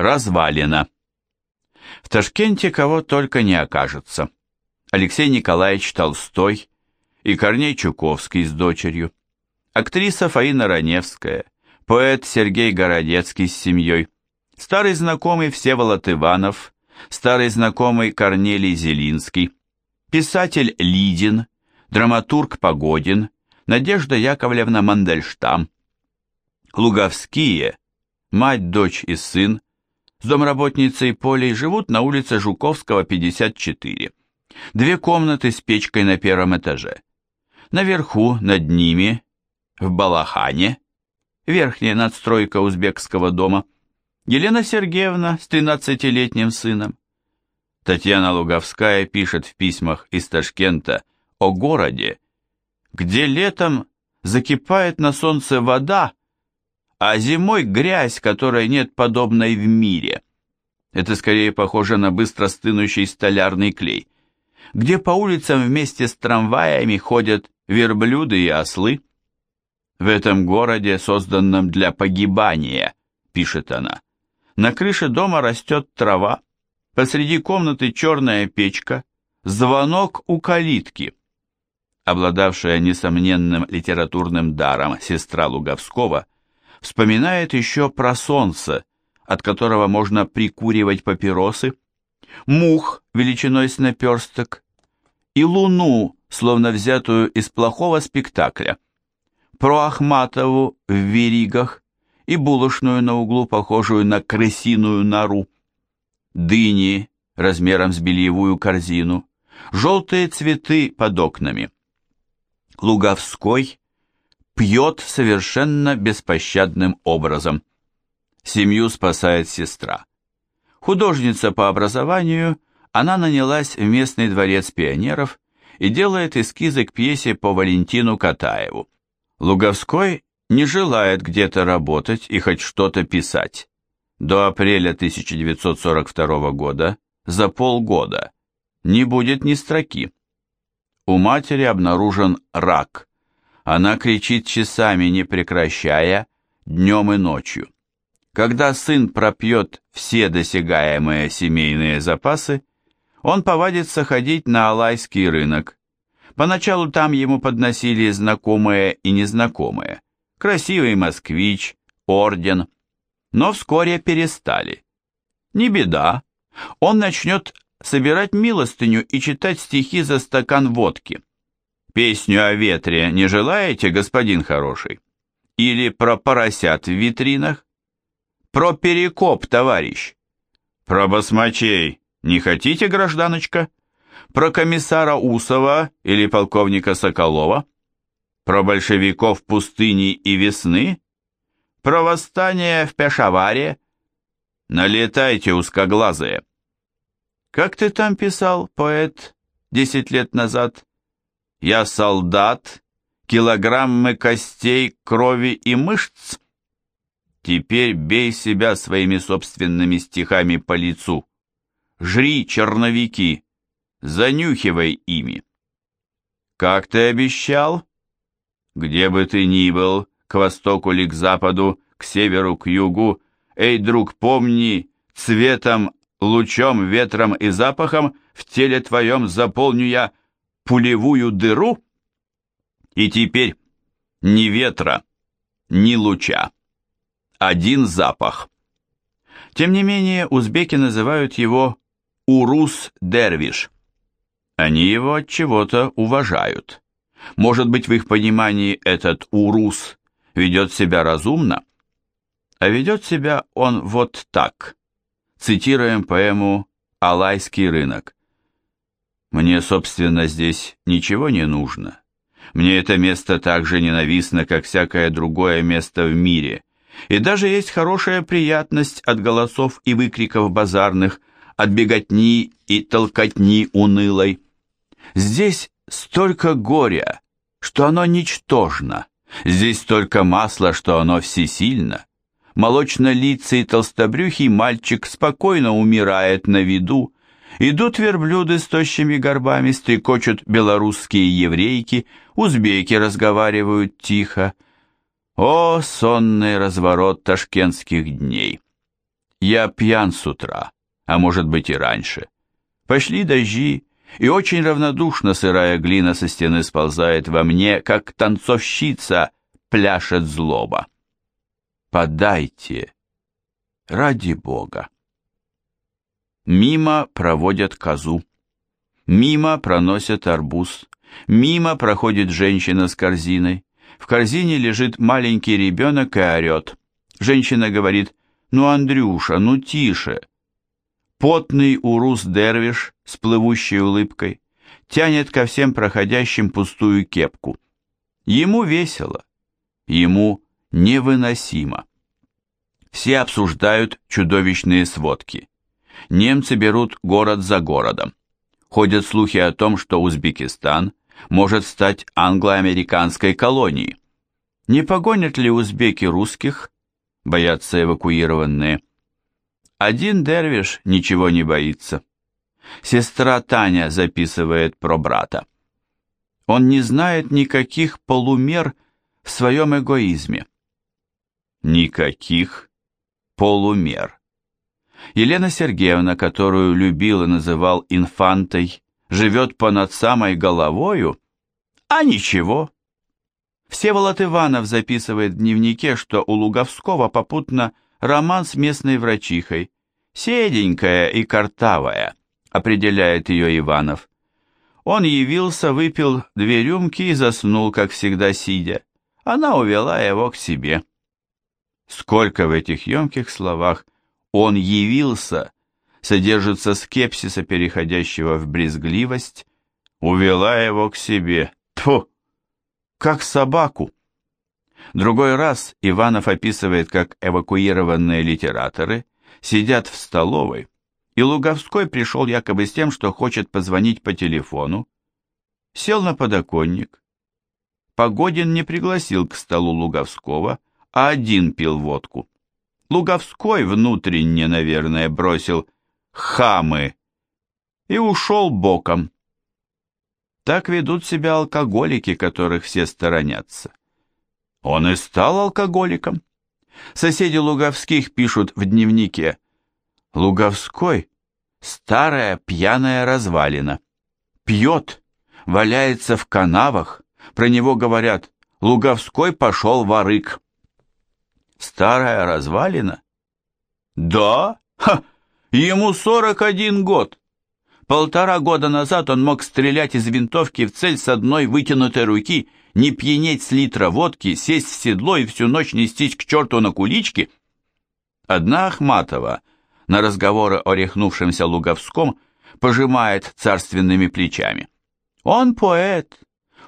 Развалина. В Ташкенте кого только не окажется. Алексей Николаевич Толстой и Корней Чуковский с дочерью, актриса Фаина Раневская, поэт Сергей Городецкий с семьей, старый знакомый Всеволод Иванов, старый знакомый Корнелий Зелинский, писатель Лидин, драматург Погодин, Надежда Яковлевна Мандельштам, Луговские, мать, дочь и сын, с домработницей Полей живут на улице Жуковского, 54. Две комнаты с печкой на первом этаже. Наверху, над ними, в Балахане, верхняя надстройка узбекского дома, Елена Сергеевна с 13-летним сыном. Татьяна Луговская пишет в письмах из Ташкента о городе, где летом закипает на солнце вода, а зимой грязь, которой нет подобной в мире. Это скорее похоже на быстро стынущий столярный клей, где по улицам вместе с трамваями ходят верблюды и ослы. В этом городе, созданном для погибания, пишет она, на крыше дома растет трава, посреди комнаты черная печка, звонок у калитки. Обладавшая несомненным литературным даром сестра Луговского вспоминает еще про солнце, от которого можно прикуривать папиросы, мух величиной с наперсток и луну, словно взятую из плохого спектакля, про Ахматову в веригах и булочную на углу, похожую на крысиную нору, дыни размером с бельевую корзину, желтые цветы под окнами. Луговской пьет совершенно беспощадным образом. Семью спасает сестра. Художница по образованию, она нанялась в местный дворец пионеров и делает эскизы к пьесе по Валентину Катаеву. Луговской не желает где-то работать и хоть что-то писать. До апреля 1942 года, за полгода, не будет ни строки. У матери обнаружен рак. Она кричит часами, не прекращая, днем и ночью. Когда сын пропьет все досягаемые семейные запасы, он повадится ходить на Алайский рынок. Поначалу там ему подносили знакомые и незнакомые. Красивый москвич, орден. Но вскоре перестали. Не беда. Он начнет собирать милостыню и читать стихи за стакан водки. Песню о ветре не желаете, господин хороший? Или про поросят в витринах? Про перекоп, товарищ. Про басмачей не хотите, гражданочка? Про комиссара Усова или полковника Соколова? Про большевиков пустыни и весны? Про восстание в Пешаваре? Налетайте, узкоглазые. Как ты там писал, поэт, десять лет назад? Я солдат, килограммы костей, крови и мышц. Теперь бей себя своими собственными стихами по лицу. Жри черновики, занюхивай ими. Как ты обещал? Где бы ты ни был, к востоку или к западу, к северу, к югу, эй, друг, помни, цветом, лучом, ветром и запахом в теле твоем заполню я пулевую дыру? И теперь ни ветра, ни луча один запах. Тем не менее, узбеки называют его Урус-Дервиш. Они его от чего-то уважают. Может быть, в их понимании этот Урус ведет себя разумно? А ведет себя он вот так. Цитируем поэму «Алайский рынок». Мне, собственно, здесь ничего не нужно. Мне это место так же ненавистно, как всякое другое место в мире. И даже есть хорошая приятность от голосов и выкриков базарных, от беготни и толкотни унылой. Здесь столько горя, что оно ничтожно. Здесь столько масла, что оно всесильно. Молочно-лицый толстобрюхий мальчик спокойно умирает на виду. Идут верблюды с тощими горбами, стрекочут белорусские еврейки, узбеки разговаривают тихо. О, сонный разворот ташкентских дней! Я пьян с утра, а может быть и раньше. Пошли дожди, и очень равнодушно сырая глина со стены сползает во мне, как танцовщица пляшет злоба. Подайте, ради Бога. Мимо проводят козу. Мимо проносят арбуз. Мимо проходит женщина с корзиной. В корзине лежит маленький ребенок и орет. Женщина говорит, «Ну, Андрюша, ну тише!» Потный урус-дервиш с плывущей улыбкой тянет ко всем проходящим пустую кепку. Ему весело, ему невыносимо. Все обсуждают чудовищные сводки. Немцы берут город за городом. Ходят слухи о том, что Узбекистан может стать англо-американской колонией. Не погонят ли узбеки русских, боятся эвакуированные. Один дервиш ничего не боится. Сестра Таня записывает про брата. Он не знает никаких полумер в своем эгоизме. Никаких полумер. Елена Сергеевна, которую любил и называл инфантой, живет понад самой головою, а ничего. Всеволод Иванов записывает в дневнике, что у Луговского попутно роман с местной врачихой, седенькая и картавая, определяет ее Иванов. Он явился, выпил две рюмки и заснул, как всегда сидя. Она увела его к себе. Сколько в этих емких словах «он явился» содержится скепсиса, переходящего в брезгливость, увела его к себе. Тьфу! Как собаку! Другой раз Иванов описывает, как эвакуированные литераторы сидят в столовой, и Луговской пришел якобы с тем, что хочет позвонить по телефону, сел на подоконник. Погодин не пригласил к столу Луговского, а один пил водку. Луговской внутренне, наверное, бросил «хамы» и ушел боком. Так ведут себя алкоголики, которых все сторонятся. Он и стал алкоголиком. Соседи Луговских пишут в дневнике «Луговской – старая пьяная развалина. Пьет, валяется в канавах, про него говорят «Луговской пошел в арык». Старая развалина? Да? Ха! Ему 41 год. Полтора года назад он мог стрелять из винтовки в цель с одной вытянутой руки, не пьянеть с литра водки, сесть в седло и всю ночь нестись к черту на куличке. Одна Ахматова на разговоры о рехнувшемся Луговском пожимает царственными плечами. Он поэт,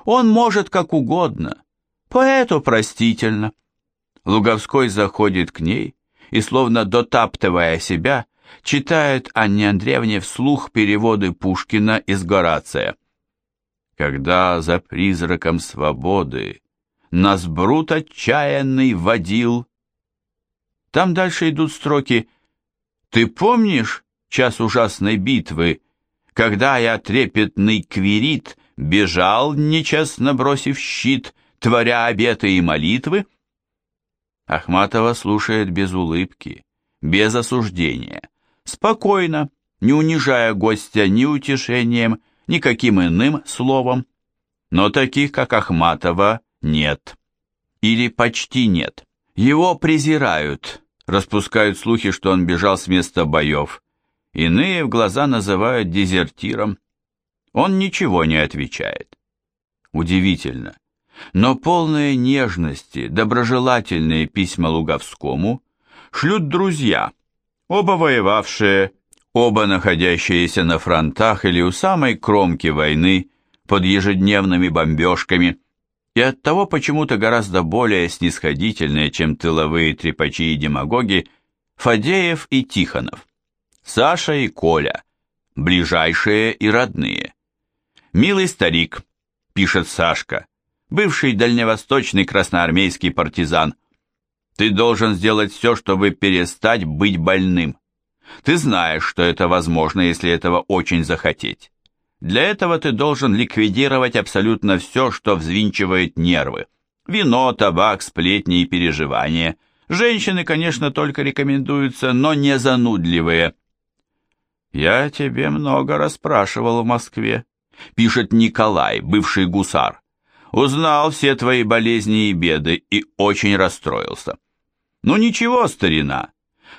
он может как угодно, поэту простительно. Луговской заходит к ней и, словно дотаптывая себя, читает Анне Андреевне вслух переводы Пушкина из Горация. «Когда за призраком свободы нас брут отчаянный водил...» Там дальше идут строки «Ты помнишь час ужасной битвы, когда я трепетный квирит бежал, нечестно бросив щит, творя обеты и молитвы?» Ахматова слушает без улыбки, без осуждения, спокойно, не унижая гостя ни утешением, ни каким иным словом. Но таких, как Ахматова, нет. Или почти нет. Его презирают, распускают слухи, что он бежал с места боев. Иные в глаза называют дезертиром. Он ничего не отвечает. Удивительно но полные нежности, доброжелательные письма Луговскому шлют друзья, оба воевавшие, оба находящиеся на фронтах или у самой кромки войны, под ежедневными бомбежками, и оттого почему-то гораздо более снисходительные, чем тыловые трепачи и демагоги, Фадеев и Тихонов, Саша и Коля, ближайшие и родные. «Милый старик», — пишет Сашка, бывший дальневосточный красноармейский партизан. Ты должен сделать все, чтобы перестать быть больным. Ты знаешь, что это возможно, если этого очень захотеть. Для этого ты должен ликвидировать абсолютно все, что взвинчивает нервы. Вино, табак, сплетни и переживания, Женщины, конечно, только рекомендуются, но не занудливые. «Я тебе много расспрашивал в Москве», — пишет Николай, бывший гусар. «Узнал все твои болезни и беды и очень расстроился». «Ну ничего, старина,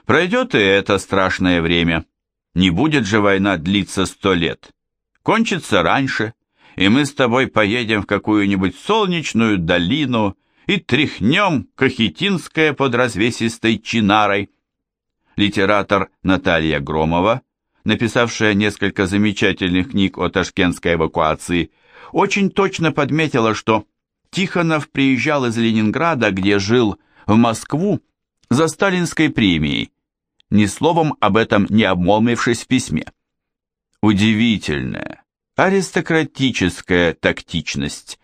пройдет и это страшное время. Не будет же война длиться сто лет. Кончится раньше, и мы с тобой поедем в какую-нибудь солнечную долину и тряхнем Кахетинское под развесистой чинарой». Литератор Наталья Громова – написавшая несколько замечательных книг о ташкентской эвакуации, очень точно подметила, что Тихонов приезжал из Ленинграда, где жил, в Москву за сталинской премией, ни словом об этом не обмолвившись в письме. Удивительная, аристократическая тактичность.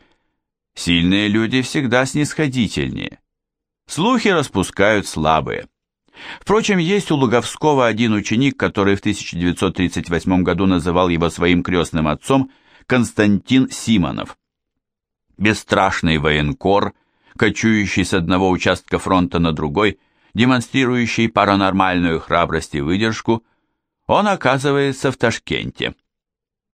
Сильные люди всегда снисходительнее. Слухи распускают слабые. Впрочем, есть у Луговского один ученик, который в 1938 году называл его своим крестным отцом Константин Симонов. Бесстрашный военкор, кочующий с одного участка фронта на другой, демонстрирующий паранормальную храбрость и выдержку, он оказывается в Ташкенте –